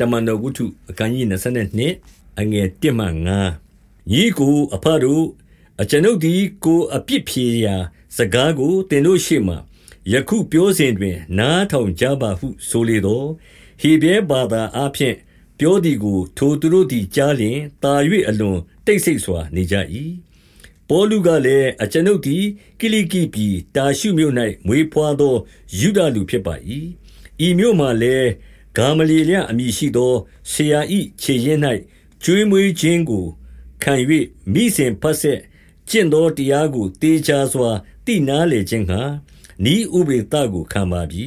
တမန်တော်ဝတ္ထုအခန်းကြီး22အငယ်1မှ5ညီကိုအဖတို့အကျွန်ုပ်သည်ကိုအပြစ်ဖြေရာစကားကိုသင်တို့ရှေ့မှယခုပြောစဉ်တွင် နားထောင်ကြပါဟု ဆိုလေသောဟေဘဲဘာသာအဖျင်ပြောသည်ကို ထိုသူတို့သည်ကြားလျင်တာ၍အလွန်တိတ်ဆိတ်စွာနေကြ၏ပေါလုကလည်းအကျွန်ုပ်သည်ကိလိကိပြည်တာရှုမြို့၌မွေးဖွားသော ယူဒလူဖြစ်ပါ၏ဤမြို့မှလည်း ဂါမလီလျအမည်ရှိသောဆရာ၏ခြေရင်း၌ကျွေးမွေးခြင်းကိုခံ၍မိစဉ်ဖတ်ဆက်ကျင့်သောတရားကိုတေချာစွာသိနာလေခြင်းငှာဤဥပေတကိုခံပါပြီ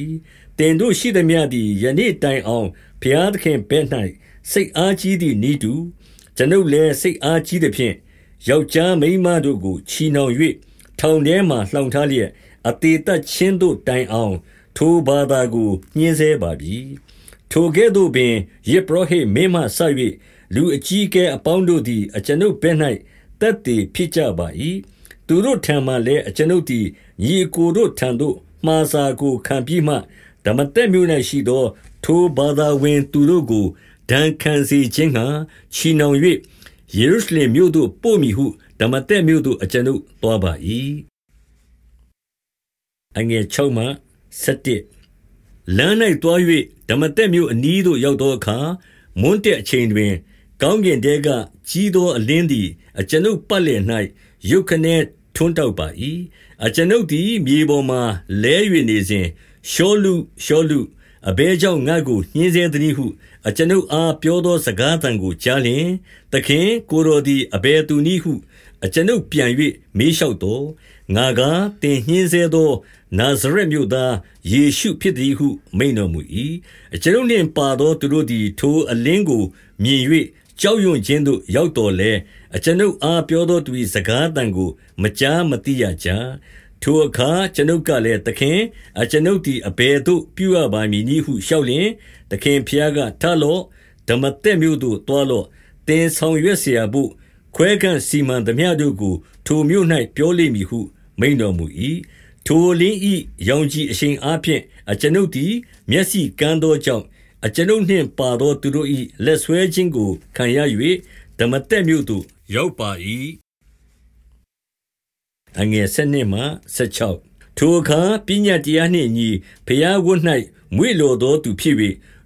တင်တို့ရှိသည်များသည်ယနေ့တိုင်အောင်ဘုရားသခင်ဘက်၌စိတ်အားကြီးသည့်ဤတူကျွန်ုပ်လည်းစိတ်အားကြီးသည်ဖြင့်ယောက်ျားမိန်းမတို့ကိုချီနှောင်၍ထောင်ထဲမှလှောင်ထားလျက်အသေးသက်ချင်းတို့တိုင်အောင် ထိုဘာသာကိုညှင်းဆဲပါပြီ ထိုကဲ့သို့ပင်ယေဘရဟိမင်းမှဆ၍လူအကြီးကဲအပေါင်းတို့သည် အကျွန်ုပ်ဘက်၌တက်တည်ဖြစ်ကြပါ၏သူတို့ထံမှလည်း အကျွန်ုပ်သည် ညီကိုတို့ထံသို့ မှားစာကိုခံပြီးမှဓမ္မတက်မြို့၌ရှိသော ထိုဘာသာဝင်သူတို့ကို ဒဏ်ခံစေခြင်းငှာချီနှောင်၍ယေရုရှလင်မြို့သို့ ပို့မည်ဟုဓမ္မတက်မြို့သို့ အကျွန်ုပ်သွားပါ၏အငယ်6မှ7လမ်း၌တွား၍ ဓမ္မတက်မြို့အနီးသို့ ရောက်သောအခါ မွန်းတဲ့အချိန်တွင် ကောင်းကင်တဲက ကြီးသောအလင်းသည် အကျွန်ုပ်ပတ်လည်၌ရုတ်ခနဲထွန်းတောက်ပါ၏အကျွန်ုပ်သည် မြေပေါ်မှလဲ၍နေစဉ် ရှောလူရှောလူအဘဲကြောင့် ငါ့ကို ညှင်းဆဲသည်ဟု အကျွန်ုပ်အား ပြောသော စကားသံကိုကြားလျင် သခင် ကိုတော်သည် အဘဲသူနည်းဟု အကျွန်ုပ်ပြန်၍မေးလျှောက်တော် ငါကတင်ညှင်းဆဲသောနာဇရက်မြို့သားယေရှုဖြစ်သည်ဟု မိန်တော်မူ၏အကျွန်ုပ်နှင့်ပါသောသူတို့သည် ထိုအလင်းကို မြင်၍ကြောက်ရွံ့ခြင်းသို့ရောက်တော်လဲအကျွန်ုပ်အားပြောသောသူ၏စကားတန်ကို မကြားမသိရကြထိုအခါကျွန်ုပ်ကလည်းသခင်အကျွန်ုပ်သည်အဘယ်သို့ပြုရပါမည်နည်းဟုလျှောက်လျင်သခင်ဖျားကထလော့ဓမ္မတက်မြို့သို့တွားလော့တင်ဆောင်ရွက်เสียဖို့ခွဲခန့်စီမံသမျှတို့ကို ထိုမြို့၌ပြောလိမ့်မည်ဟု မိန်တော်မူ၏ထိုလင်းဤရောင်ကြီးအရှင်အားဖြင့် အကျွန်ုပ်သည် မျက်စိကန်းသောကြောင့် အကျွန်ုပ်နှင့်ပါသော သူတို့၏လက်ဆွဲခြင်းကို ခံရ၍ဓမ္မတက်မြို့သို့ ရောက်ပါ၏အငယ်7နှစ်မှ16ထိုအခါ ပညာတရားနှင့်ညီဖျားဝတ်၌မွေလော်သောသူဖြစ်၍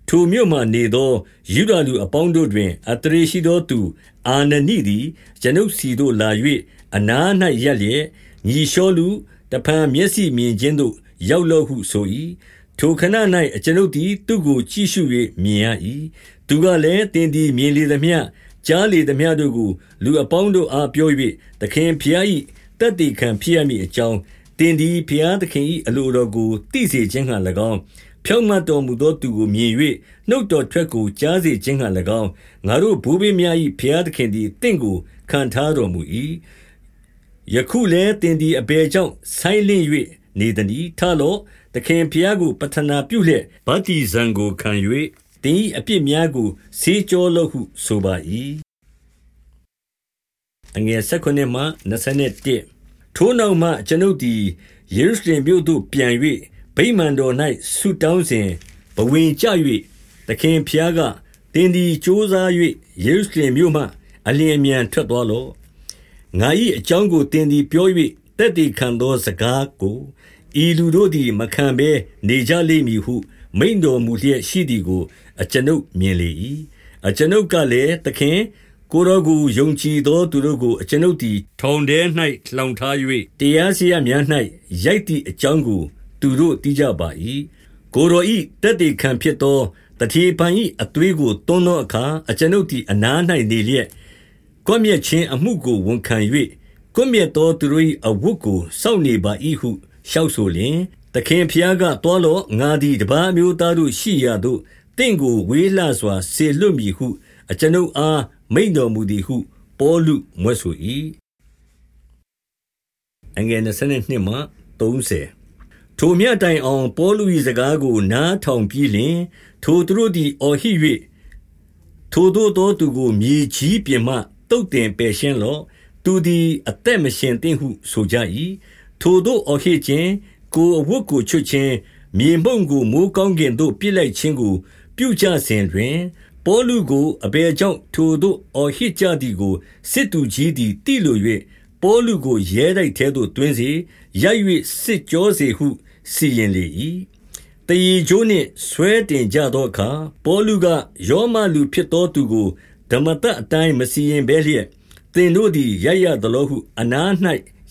ထိုမြို့မှနေသောယူဒလူအပေါင်းတို့တွင်အတရေရှိသောသူ အာနနိသည်ကျွန်ုပ်စီသို့လာ၍အနား၌ရက်လျက် ညီလျှောလူတဖန်မျက်စိမြင်ခြင်းသို့ ရောက်လော့ဟုဆို၏ထိုခဏ၌အကျွန်ုပ်သည်သူ့ကိုကြည့်ရှု၍မြင်ရ၏သူကလည်းတင်းသည်မြင်လေသမျှကြားလေသမျှတို့ကိုလူအပေါင်းတို့အားပြော၍သခင်ဖျား၏တက်တည်ခံဖြစ်ရမည်အကြောင်းတင်သည်ဖျားသခင်၏အလိုတော်ကိုသိစေခြင်းဟံ၎င်းဖြောင့်မတ်တော်မူသောသူကိုမြင်၍နှုတ်တော်ထွက်ကိုကြားစေခြင်းဟံ၎င်းငါတို့ဘိုးဘေးများ၏ဖျားသခင်သည်တင့်ကိုခံထားတော်မူ၏ ယခုလည်းတင်သည်အဘယ်ကြောင့်ဆိုင်းလင့်၍နေသည်ထလော့သခင်ဖျားကိုပတနာပြုလျက်ဗတ္တိဇံကိုခံ၍တင်၏အပြစ်များကိုဆေးကြောလော့ဟုဆိုပါ၏အငယ်16မှ21ထိုနောက်မှကျွန်ုပ်သည်ယေရုရှလင်မြို့သို့ပြန်၍ဗိမာန်တော်၌ဆုတောင်းစဉ်ဘဝင်ကြ၍သခင်ဖျားကတင်းဒီစ조사၍ယေရုရှလင်မြို့မှအလျင်အမြန်ထွက်သွားလော့ ငါ၏အကြောင်းကိုတင်းဒီပြော၍တက်တည်ခံသောစကားကို ဤလူတို့သည် မခံဘဲနေကြလိမ့်မည်ဟု မိန်တော်မူလျက်ရှိသည်ကို အကျွန်ုပ်မြင်လေ၏အကျွန်ုပ်ကလည်း သခင် ကိုတော်ကို ယုံကြည်သောသူတို့ကို အကျွန်ုပ်သည် ထောင်ထဲ၌လှောင်ထား၍တရားစရာများ၌ရိုက်သည့်အကြောင်းကို သူတို့သိကြပါ၏ကိုတော်ဤတက်တေခံဖြစ်သောတတိပန်ဤအသွေးကိုတွန်းသောအခါ အကျွန်ုပ်သည် အနား၌နေလျက် ကွမျက်ချင်းအမှုကို ဝန်ခံ၍ကွမျက်သောသူတို့၏အဝတ်ကို စောင့်နေပါ၏ဟု လျှောက်ဆိုလျင် သခင်ဖျားကတွားလောငါသည် တပါးမျိုးသားတို့ရှိရာသို့တင့်ကို ဝေးလှစွာဆေလွတ်မည်ဟု အကျွန်ုပ်အား မိန်တော်မူသည်ဟု ပေါလုမွဲ့ဆို၏အငယ်22မှ30ထိုမြတ်တိုင်အောင် ပေါလု၏စကားကို နားထောင်ပြီးလျှင် ထိုသူတို့သည် အော်ဟစ်၍ထိုတို့သောသူကို မြေကြီးပြင်မှ တုတ်တင်ပယ်ရှင်းလော့ သူသည် အသက်မရှင်သင့်ဟု ဆိုကြ၏ထိုတို့အော်ဟစ်ခြင်း ကိုအဝတ်ကိုချွတ်ခြင်း မြေမှုန့်ကို မိုးကောင်းကင်သို့ပြစ်လိုက်ခြင်းကို ပြုကြစဉ်တွင် ပေါလုကို အဘယ်ကြောင့် ထိုသို့အော်ဟစ်ကြသည်ကို စစ်သူကြီးသည် သိလို၍ပေါလုကို ရဲတိုက်ထဲသို့တွင်စေ ရိုက်၍စစ်ကြောစေဟု စီရင်လေ၏တည်ကြိုးနှင့် ဆွဲတင်ကြသောအခါ ပေါလုကယောမလူဖြစ်သောသူကို ဓမ္မတအတိုင်း မစီရင်ဘဲလျက် သင်တို့သည်ရရသလိုဟု အနား၌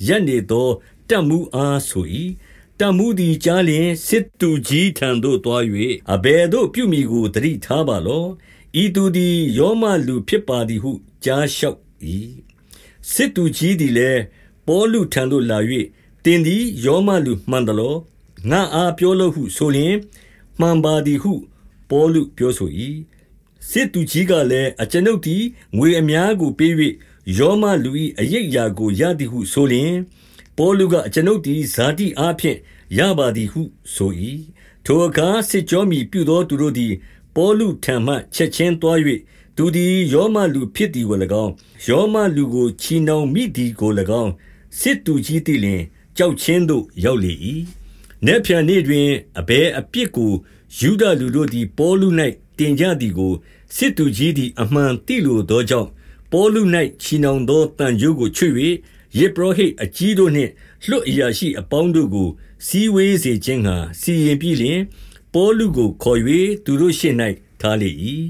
ရပ်နေသောတတ်မှုအားဆို၏တမှုသည်ကြားလျင် စစ်သူကြီးထံသို့သွား၍အဘယ်သို့ပြုမိကိုတတိထားပါလောဤသူသည်ယောမလူဖြစ်ပါသည်ဟု ကြားလျှောက်၏စစ်သူကြီးသည်လည်း ပေါလုထံသို့လာ၍တင်သည်ယောမလူမှန်သလော ငါအားပြောလို့ဟုဆိုလျင် မှန်ပါသည်ဟု ပေါလုပြောဆို၏ စစ်သူကြီးကလည်းအကျွန်ုပ်သည်ငွေအများကိုပေး၍ယောမလူ၏အရိပ်ရာကိုရသည်ဟုဆိုလျင်ပေါလုကအကျွန်ုပ်သည်ဇာတိအားဖြင့်ရပါသည်ဟုဆို၏ထိုအခါစစ်ကြောမီပြုသောသူတို့သည်ပေါလုထံမှချက်ချင်းသွား၍သူသည်ယောမလူဖြစ်သည်ကို၎င်းယောမလူကိုချီနှောင်မိသည်ကို၎င်းစစ်သူကြီးသည်လျှင်ကြောက်ချင်းသို့ရောက်လေ၏နေဖြန်နေ့တွင်အဘယ်အပြစ်ကိုယူဒလူတို့သည်ပေါလု၌ တင်ကြသည်ကိုစစ်သူကြီးသည် အမှန်သိလိုသောကြောင့် ပေါလု၌ချီနှောင်သောတန်ကြိုးကိုချွတ်၍ယေဘရဟိတ်အကြီးတို့နှင့် လွတ်အရာရှိအပေါင်းတို့ကိုစီဝေးစေခြင်းငှာစီရင်ပြီးလျှင် ပေါလုကိုခေါ်၍သူတို့ရှေ့၌ထားလေ၏